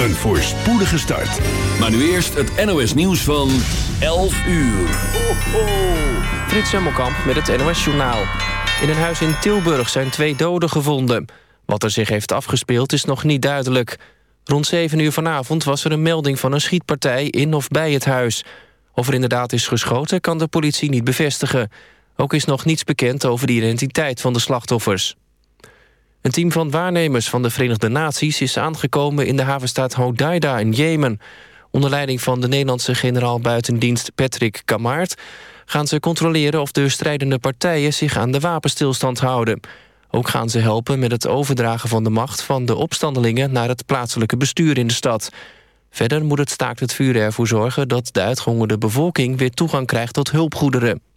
Een voorspoedige start. Maar nu eerst het NOS nieuws van 11 uur. Ho, ho. Frits Hemmelkamp met het NOS Journaal. In een huis in Tilburg zijn twee doden gevonden. Wat er zich heeft afgespeeld is nog niet duidelijk. Rond 7 uur vanavond was er een melding van een schietpartij in of bij het huis. Of er inderdaad is geschoten kan de politie niet bevestigen. Ook is nog niets bekend over de identiteit van de slachtoffers. Een team van waarnemers van de Verenigde Naties... is aangekomen in de havenstaat Hodeida in Jemen. Onder leiding van de Nederlandse generaal buitendienst Patrick Kamaert... gaan ze controleren of de strijdende partijen zich aan de wapenstilstand houden. Ook gaan ze helpen met het overdragen van de macht van de opstandelingen... naar het plaatselijke bestuur in de stad. Verder moet het staakt het vuur ervoor zorgen... dat de uitgehongerde bevolking weer toegang krijgt tot hulpgoederen.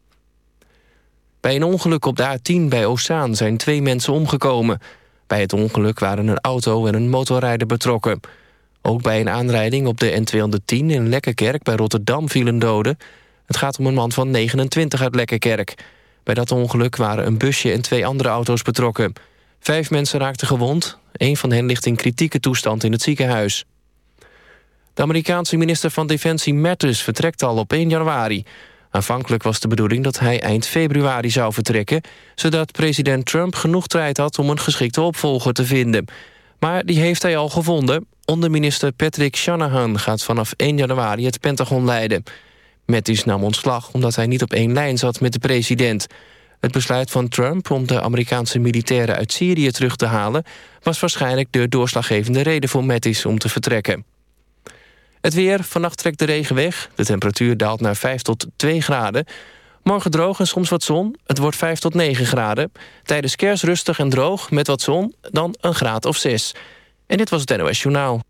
Bij een ongeluk op de A10 bij Ozaan zijn twee mensen omgekomen. Bij het ongeluk waren een auto en een motorrijder betrokken. Ook bij een aanrijding op de N210 in Lekkerkerk bij Rotterdam vielen doden. Het gaat om een man van 29 uit Lekkerkerk. Bij dat ongeluk waren een busje en twee andere auto's betrokken. Vijf mensen raakten gewond. Een van hen ligt in kritieke toestand in het ziekenhuis. De Amerikaanse minister van Defensie Mattis vertrekt al op 1 januari. Aanvankelijk was de bedoeling dat hij eind februari zou vertrekken... zodat president Trump genoeg tijd had om een geschikte opvolger te vinden. Maar die heeft hij al gevonden. Onderminister Patrick Shanahan gaat vanaf 1 januari het Pentagon leiden. Mattis nam ontslag omdat hij niet op één lijn zat met de president. Het besluit van Trump om de Amerikaanse militairen uit Syrië terug te halen... was waarschijnlijk de doorslaggevende reden voor Mattis om te vertrekken. Het weer, vannacht trekt de regen weg. De temperatuur daalt naar 5 tot 2 graden. Morgen droog en soms wat zon. Het wordt 5 tot 9 graden. Tijdens kerst rustig en droog met wat zon, dan een graad of 6. En dit was het NOS Journaal.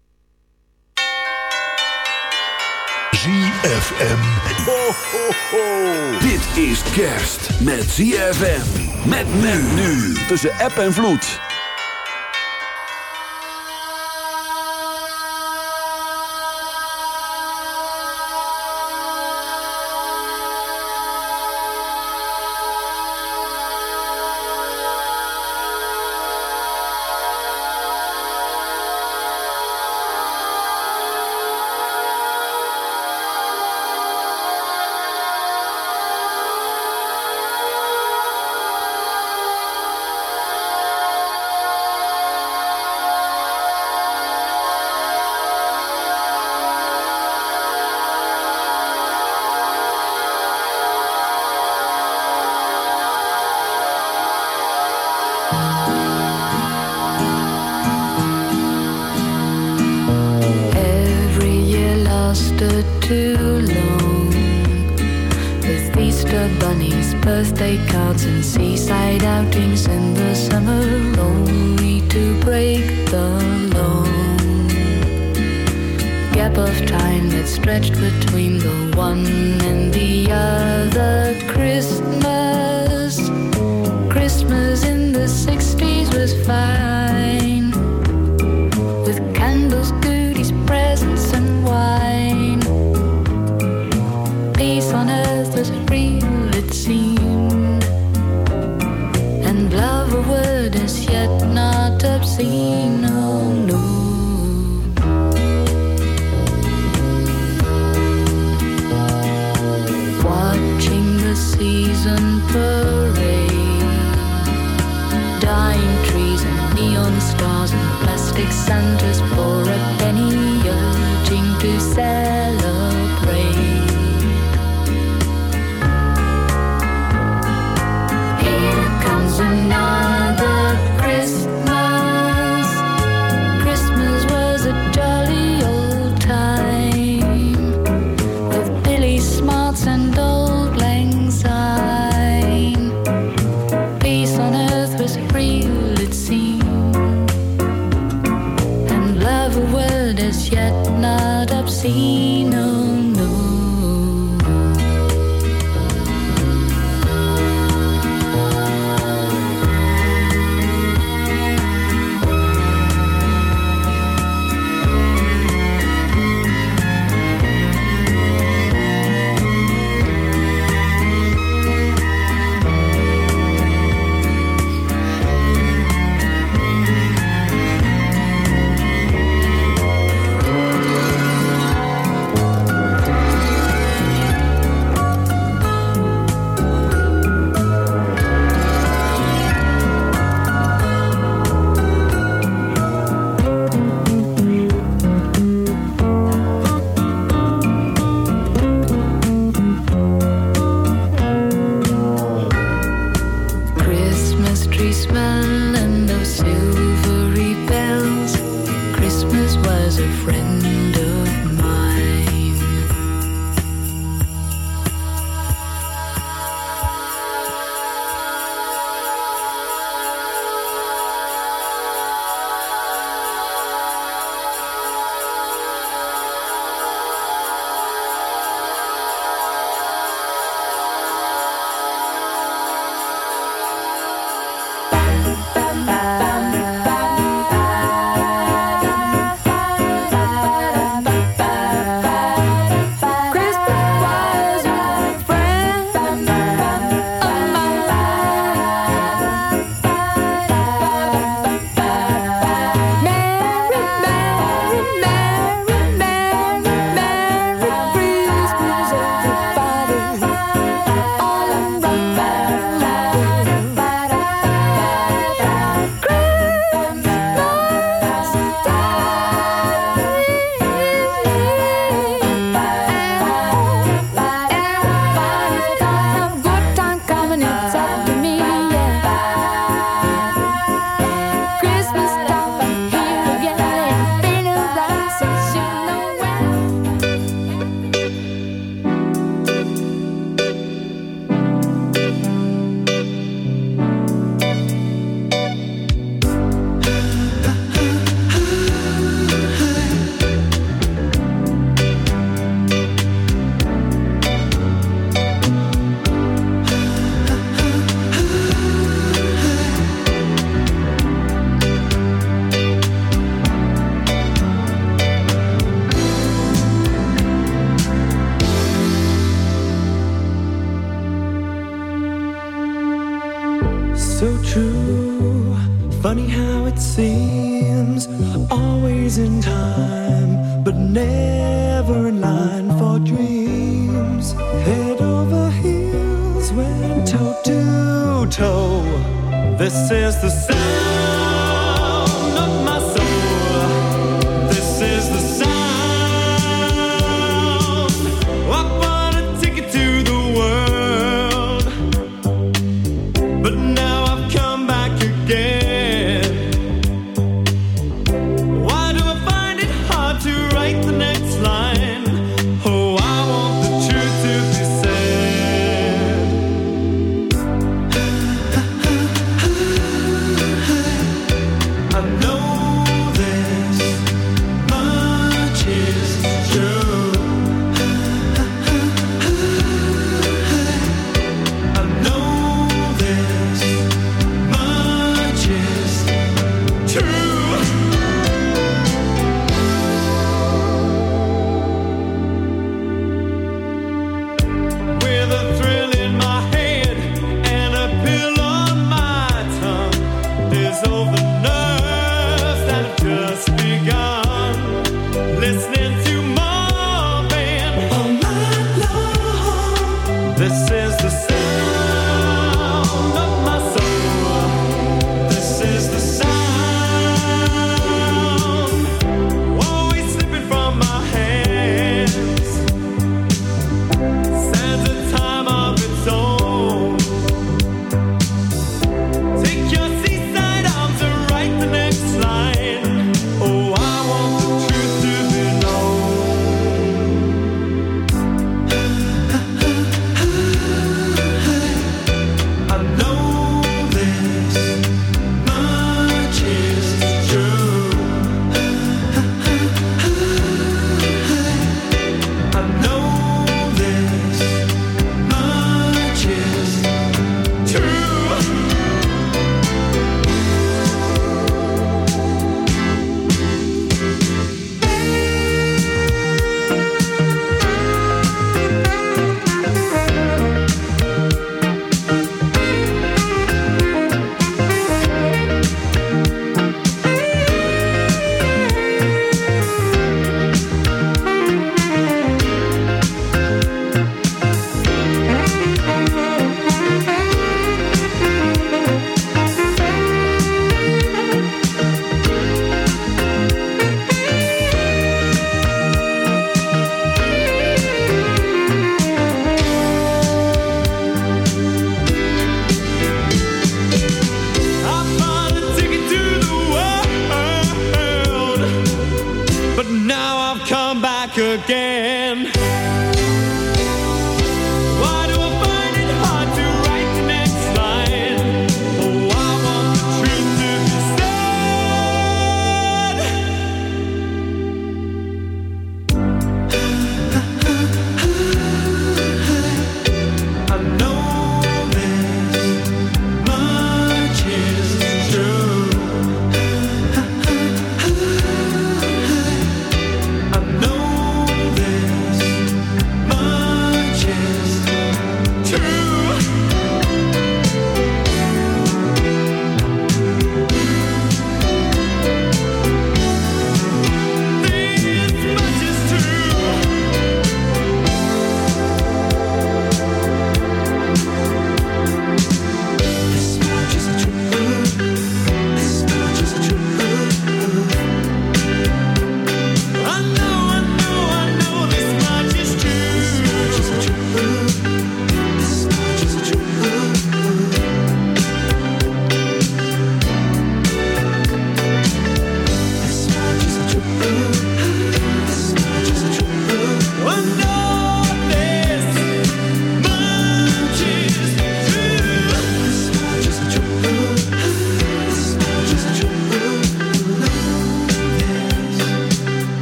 ZFM. Ho, ho, ho. Dit is kerst met ZFM. Met men nu. Tussen app en vloed. never in line for dreams. Head over heels went toe to toe. This is the sound.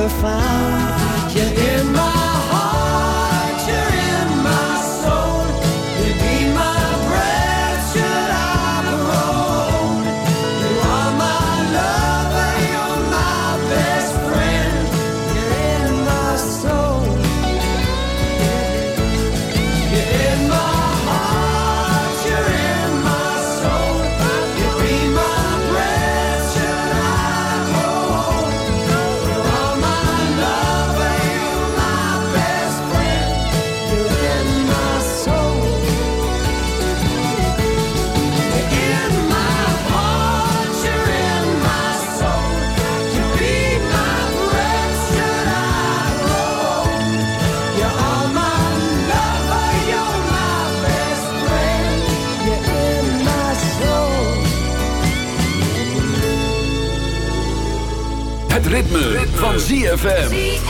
never found. You in ZFM.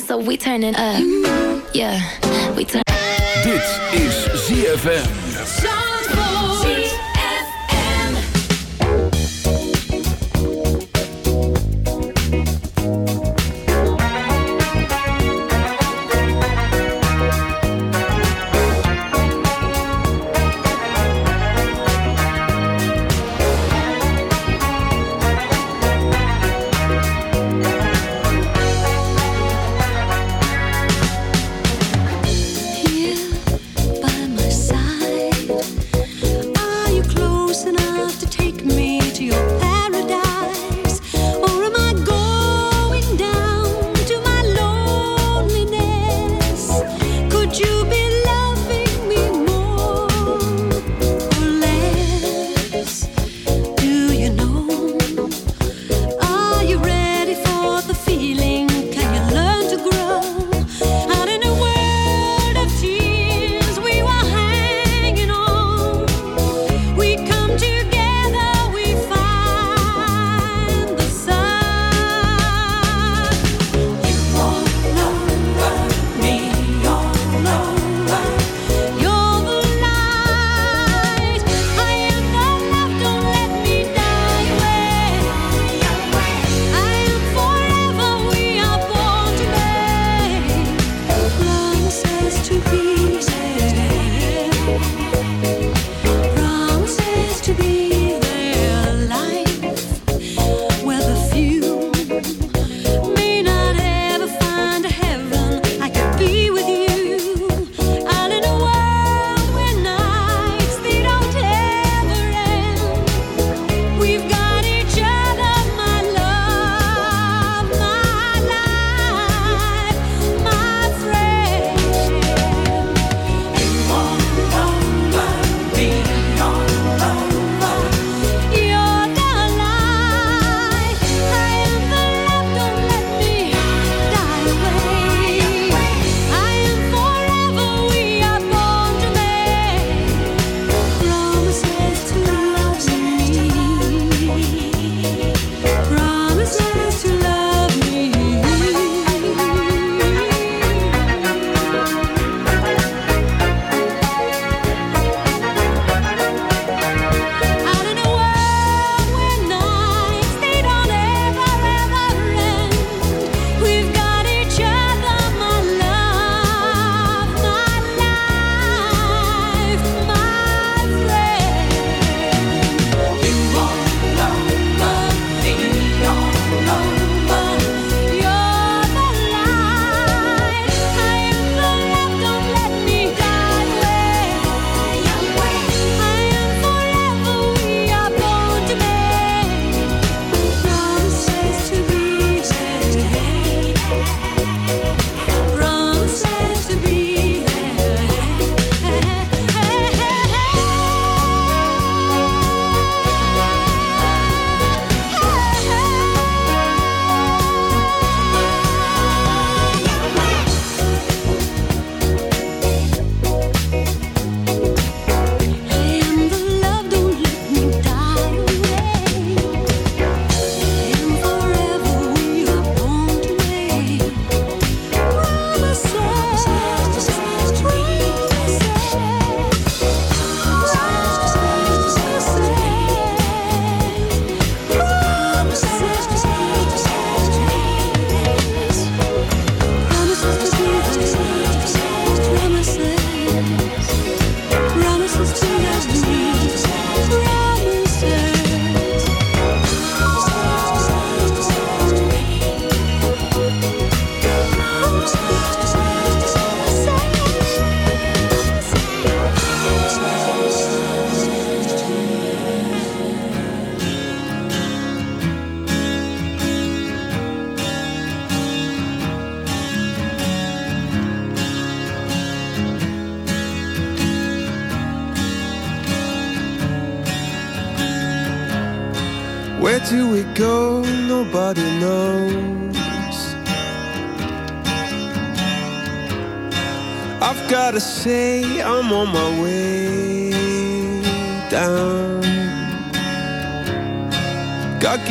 so we turning up. Yeah, we turn. Dit is ZFM.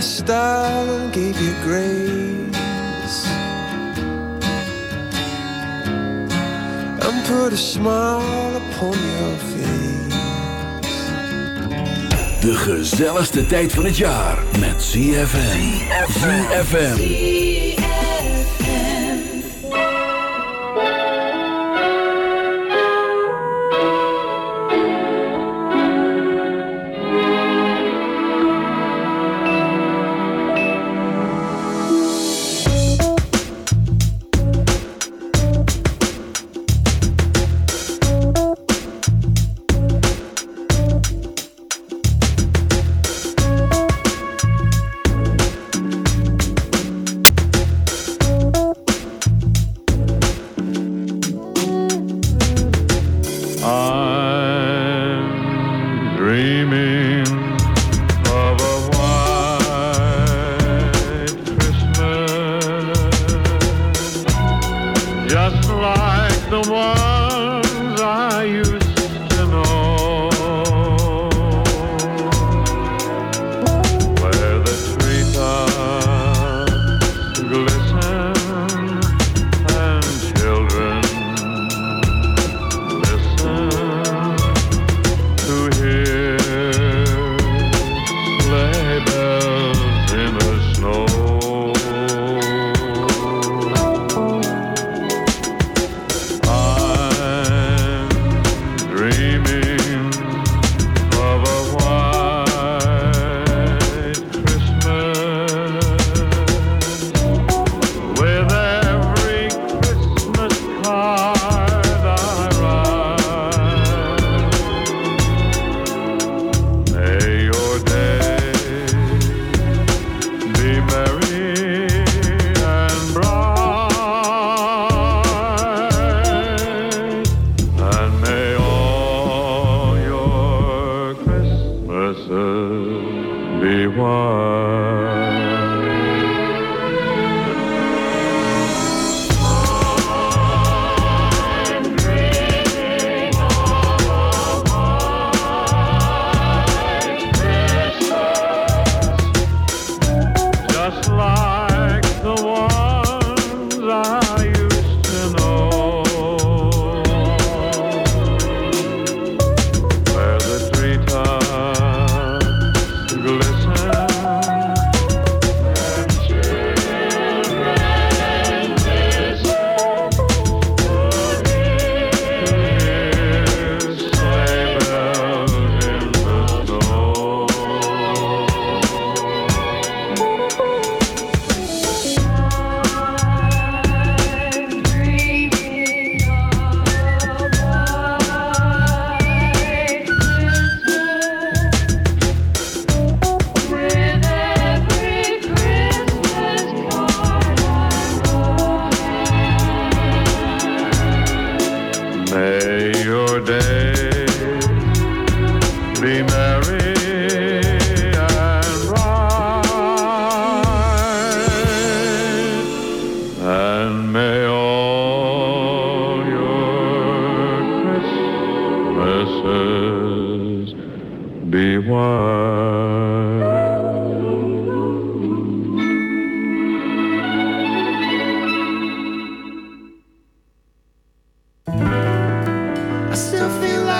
kissed, and gave you grace and put a smile upon your face. De gezelligste tijd van het jaar met ZFM. ZFM.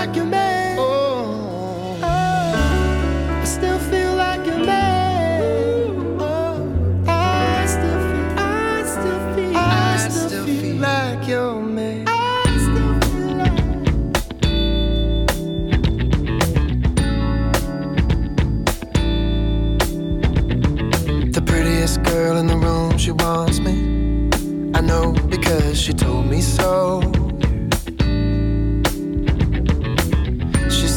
Like a man. Oh. oh, I still feel like a man. Oh, I still feel, I still feel, I still feel like your man. I still feel like. The prettiest girl in the room, she wants me. I know because she told me so.